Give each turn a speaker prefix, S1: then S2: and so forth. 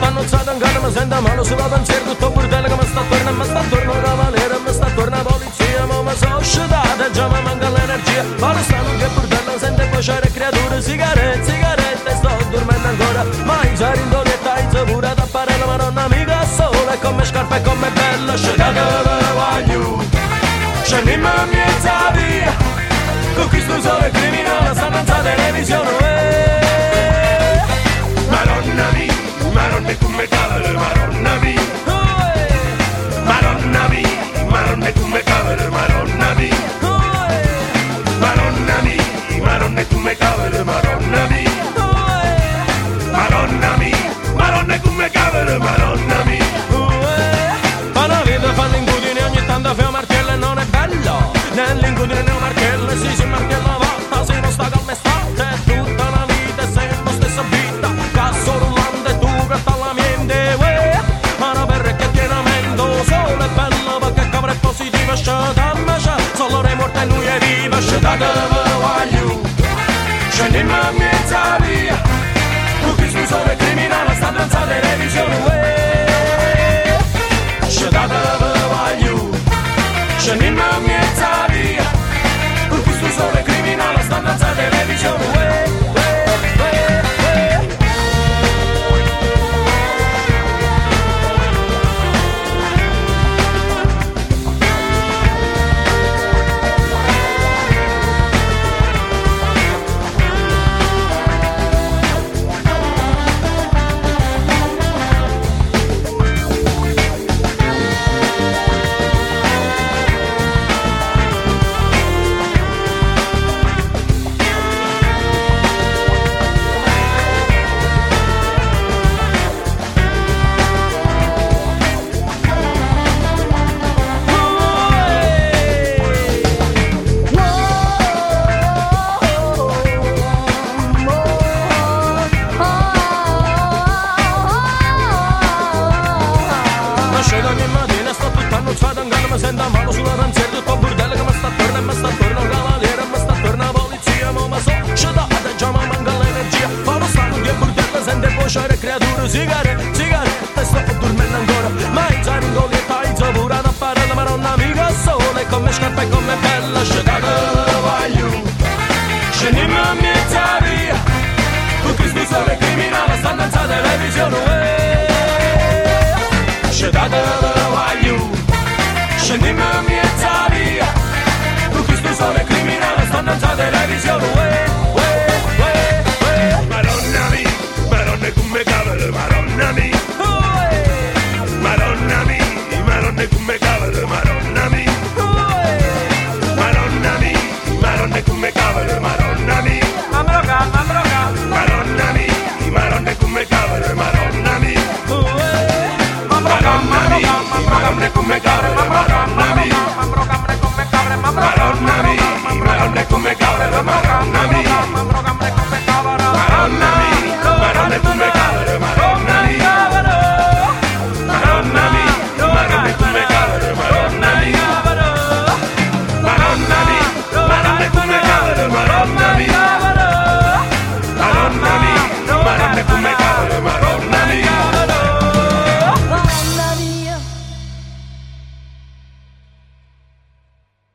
S1: annozzata in gara mi sento male sulla pensiero tutto burdello che mi sta attorno mi sta attorno cavaliere mi sta attorno la polizia ma mi sono uscitata già mi manca l'energia. Ma lo stanno che burdello sente cuocere creature sigarette sigarette sto dormendo ancora. Ma in doletta i pure da fare la madonna amica sola e come scarpa e come bella scegliate voglio scendiamo a mezza via con questo sole criminale stanno in televisione viva Sciata che voglio Scendiamo a mezza via Tu che scusore criminale sta danzando televisione uè. Scetate voglio Scendiamo a mezza via Per questo sole criminale sta danzando creature sigarette sigarette sto dormendo ancora. Ma i giorni in golietta i pure da fare la maronna amica sole come scarpa e come bella sciatata come cabre, marrón a
S2: mí. Marrón a.